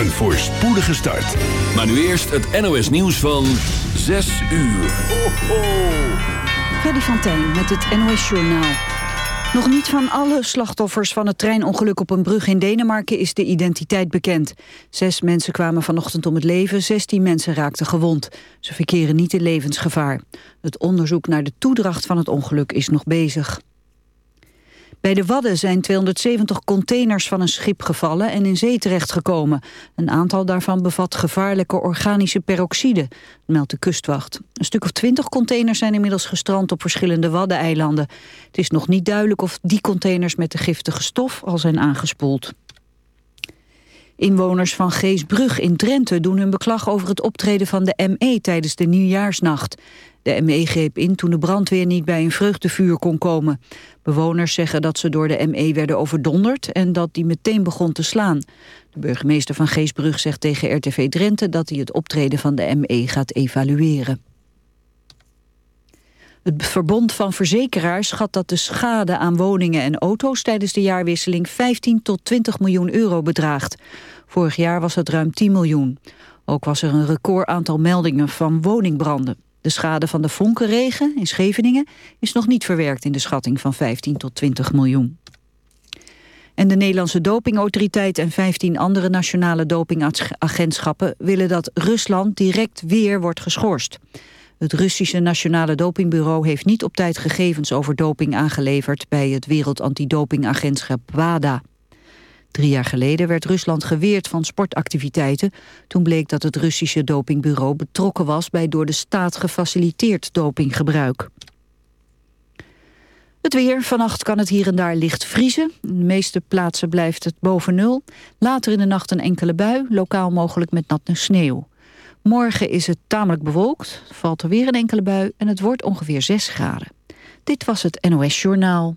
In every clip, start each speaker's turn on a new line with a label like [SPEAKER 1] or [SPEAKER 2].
[SPEAKER 1] Een voorspoedige start.
[SPEAKER 2] Maar nu eerst het NOS nieuws van 6 uur. Ho, ho.
[SPEAKER 3] Freddy van Tijn met het NOS Journaal. Nog niet van alle slachtoffers van het treinongeluk op een brug in Denemarken is de identiteit bekend. Zes mensen kwamen vanochtend om het leven, 16 mensen raakten gewond. Ze verkeren niet in levensgevaar. Het onderzoek naar de toedracht van het ongeluk is nog bezig. Bij de Wadden zijn 270 containers van een schip gevallen en in zee terechtgekomen. Een aantal daarvan bevat gevaarlijke organische peroxide, meldt de kustwacht. Een stuk of 20 containers zijn inmiddels gestrand op verschillende Waddeneilanden. Het is nog niet duidelijk of die containers met de giftige stof al zijn aangespoeld. Inwoners van Geesbrug in Drenthe doen hun beklag over het optreden van de ME tijdens de nieuwjaarsnacht. De ME greep in toen de brandweer niet bij een vreugdevuur kon komen. Bewoners zeggen dat ze door de ME werden overdonderd en dat die meteen begon te slaan. De burgemeester van Geesbrug zegt tegen RTV Drenthe dat hij het optreden van de ME gaat evalueren. Het Verbond van Verzekeraars schat dat de schade aan woningen en auto's tijdens de jaarwisseling 15 tot 20 miljoen euro bedraagt. Vorig jaar was het ruim 10 miljoen. Ook was er een record aantal meldingen van woningbranden. De schade van de vonkenregen in Scheveningen is nog niet verwerkt in de schatting van 15 tot 20 miljoen. En de Nederlandse dopingautoriteit en 15 andere nationale dopingagentschappen willen dat Rusland direct weer wordt geschorst. Het Russische Nationale Dopingbureau heeft niet op tijd gegevens over doping aangeleverd bij het Wereld Antidopingagentschap WADA. Drie jaar geleden werd Rusland geweerd van sportactiviteiten. Toen bleek dat het Russische dopingbureau betrokken was... bij door de staat gefaciliteerd dopinggebruik. Het weer. Vannacht kan het hier en daar licht vriezen. In de meeste plaatsen blijft het boven nul. Later in de nacht een enkele bui, lokaal mogelijk met natte sneeuw. Morgen is het tamelijk bewolkt, valt er weer een enkele bui... en het wordt ongeveer 6 graden. Dit was het NOS Journaal.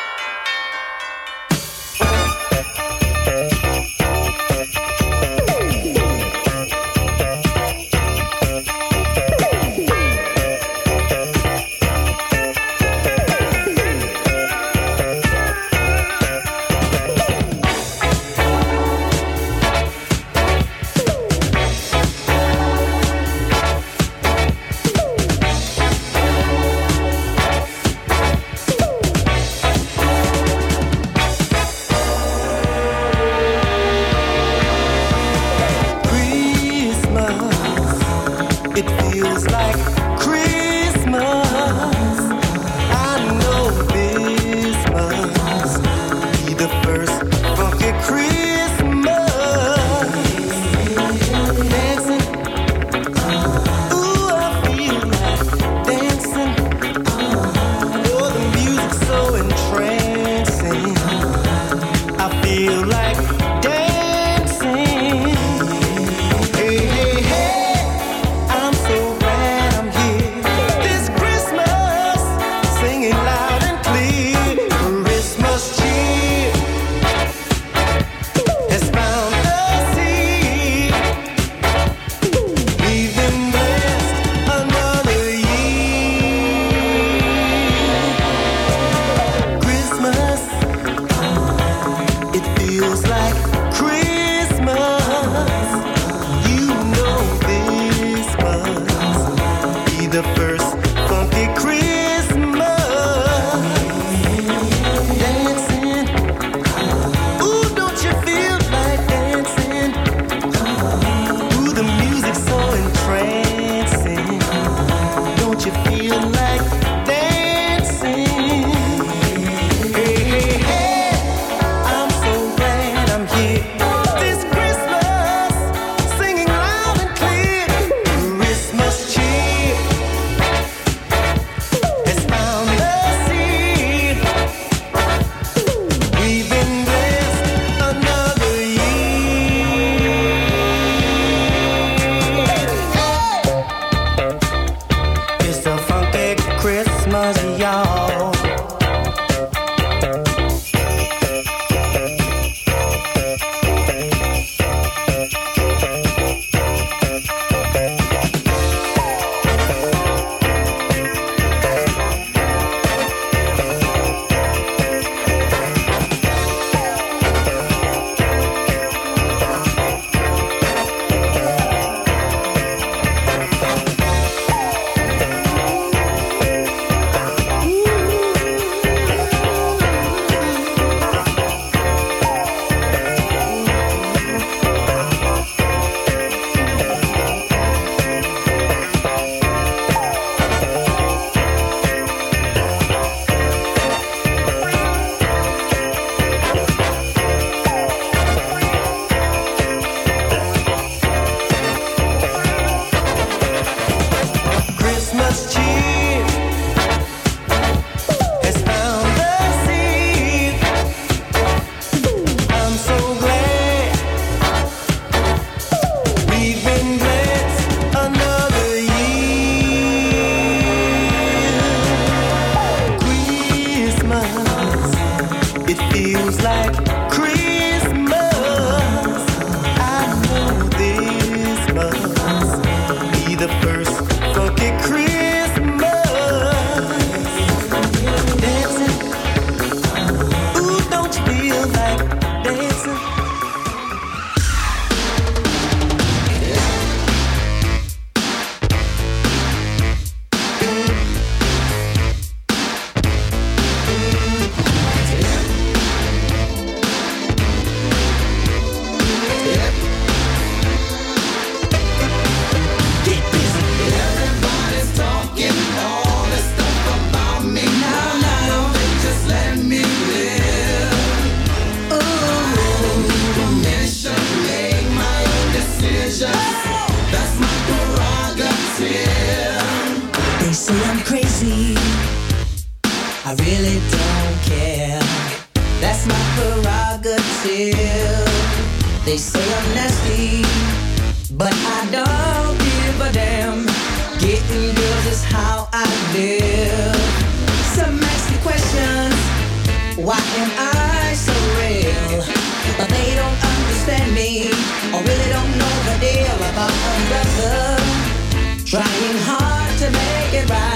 [SPEAKER 4] Trying hard to make it right.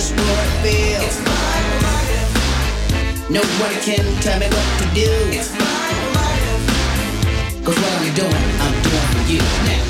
[SPEAKER 4] just what I feel. It's my life. Nobody can tell me what to do. It's my life. Cause what I'm doing, I'm doing for you now.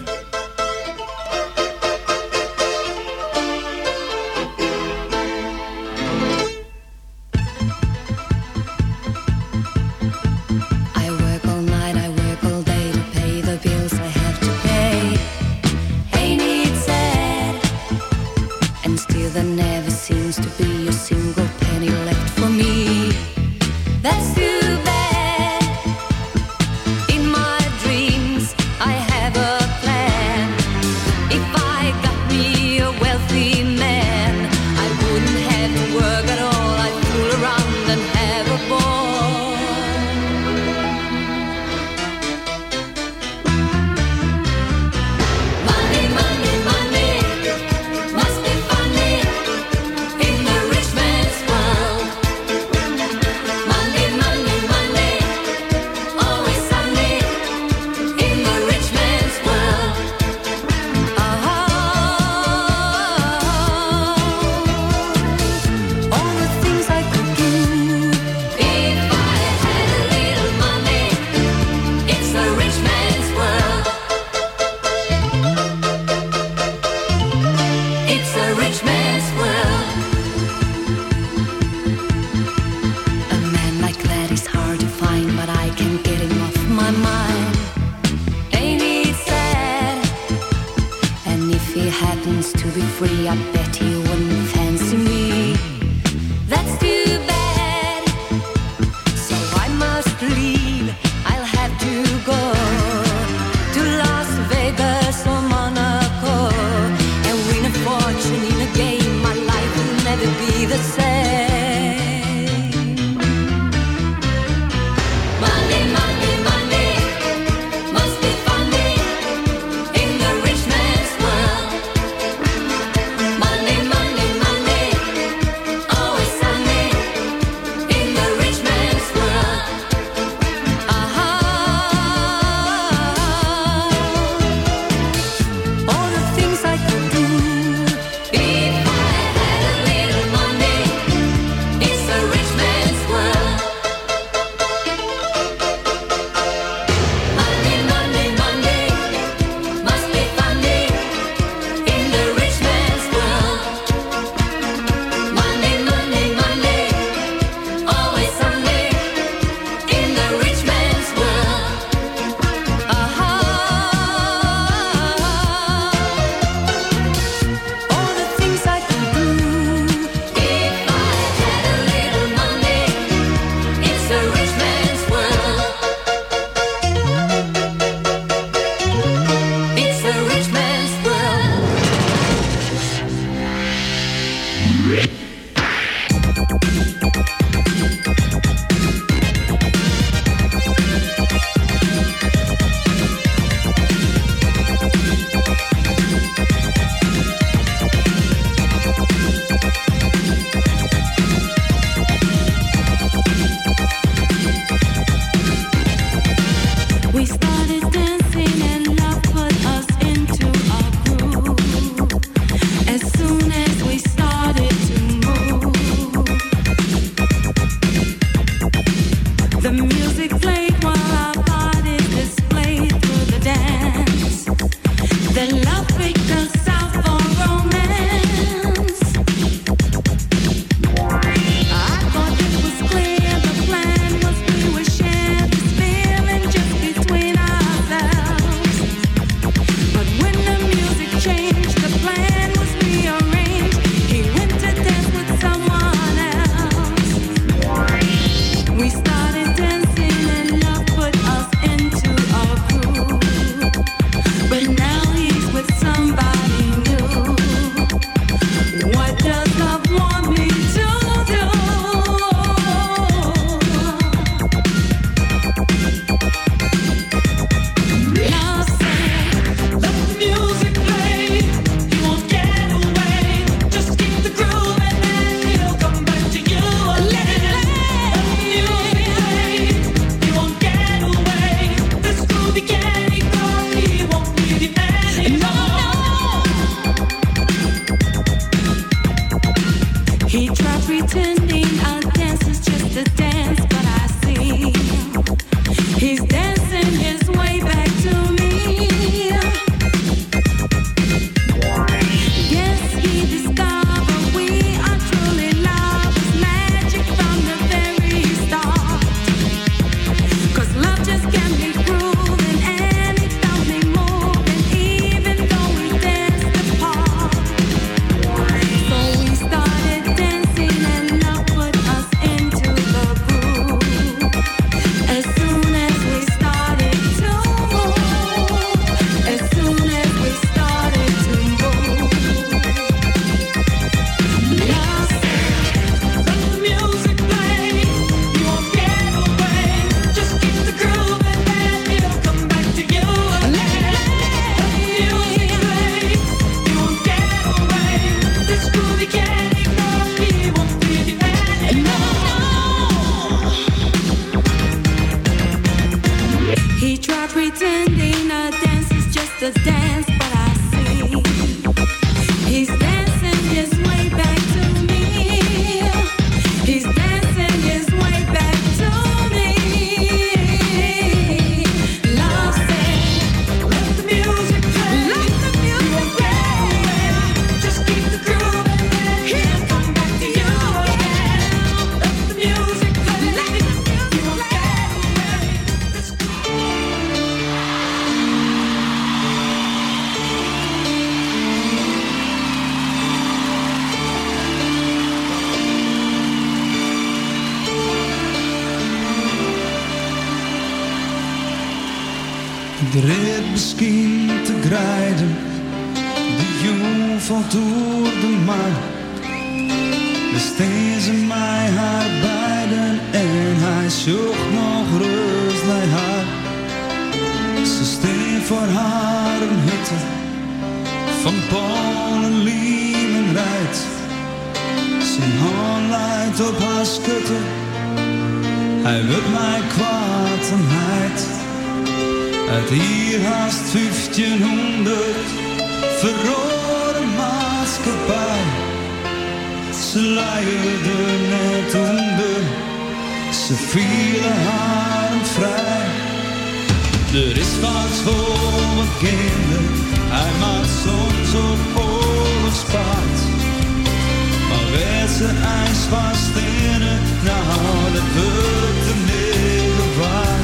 [SPEAKER 5] De ijs van stenen, nou dat wordt de hele waar.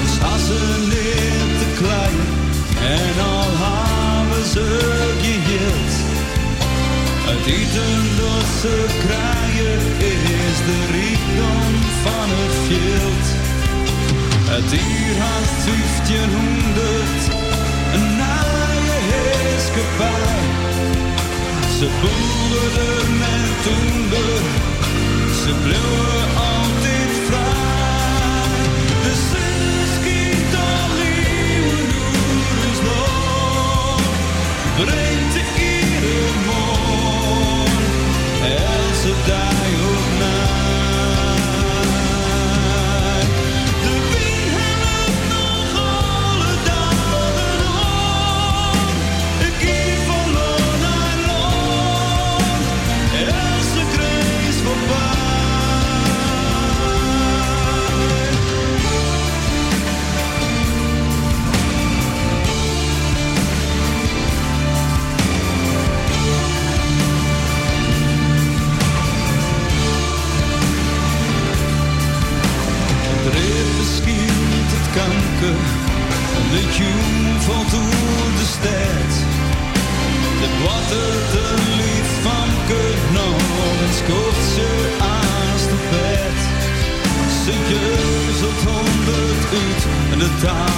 [SPEAKER 5] Ons hassen te klein en al hebben ze geheeld. Het eten dat ze krijgen is de rijkdom van het veld. Het dier haast 1500, een naaie heerskepaar. Ze boerden met toen ze bleven altijd vrij. De zuskiet al nieuwe noeders door, brengt de iedere morgen. Else daar.
[SPEAKER 6] time.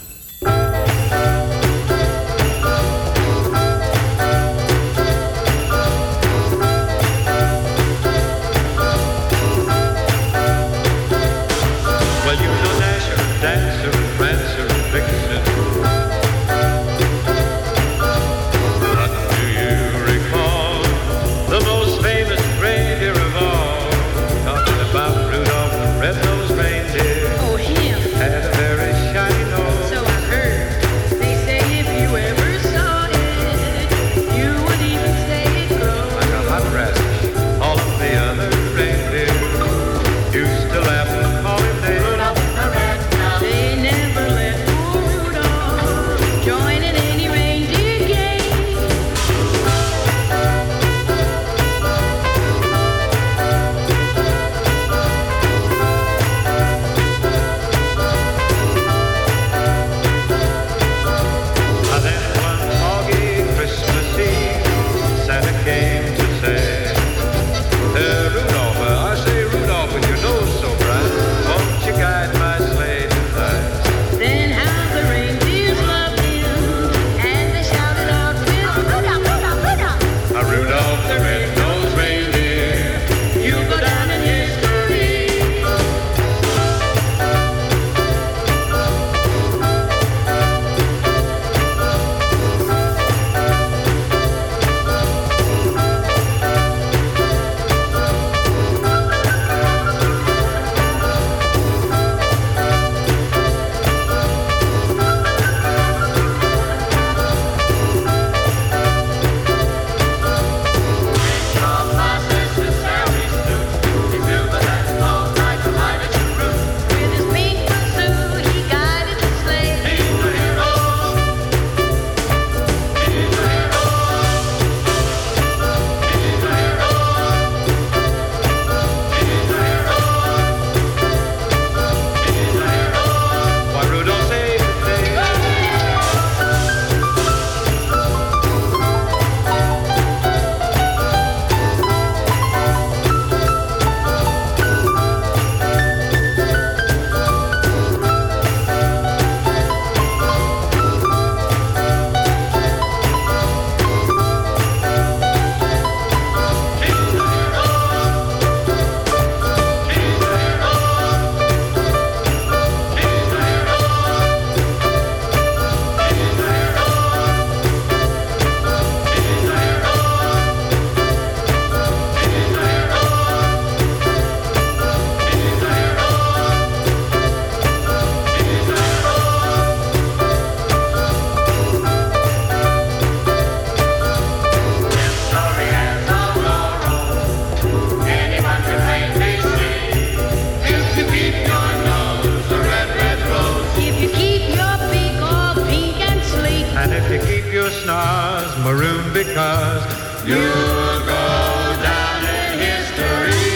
[SPEAKER 2] your snars maroon because you'll go down in history.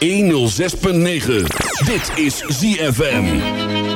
[SPEAKER 6] E 106.9 Dit is ZFM.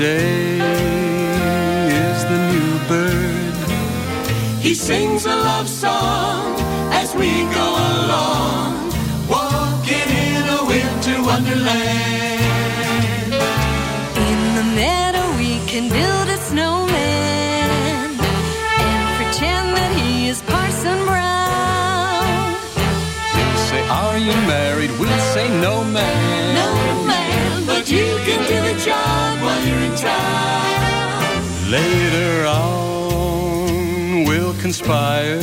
[SPEAKER 7] Today is the
[SPEAKER 8] new bird.
[SPEAKER 9] He sings a love song as we go along, walking in a winter wonderland.
[SPEAKER 10] In the meadow, we can build a snowman and pretend that he is Parson Brown.
[SPEAKER 8] He'll say, Are you married? We'll say, No, man
[SPEAKER 9] you can do a job while you're in town.
[SPEAKER 8] Later on, we'll conspire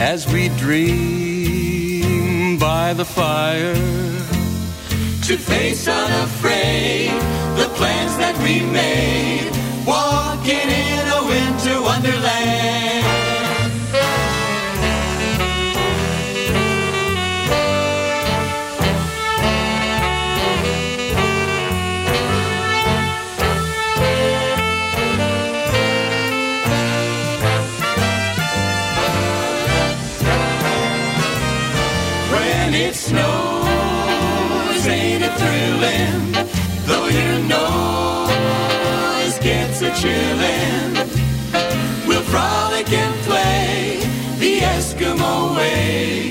[SPEAKER 8] as we dream by the fire
[SPEAKER 9] to face unafraid the plans that we made, walking in a winter wonderland. chillin'. We'll frolic and play the Eskimo way.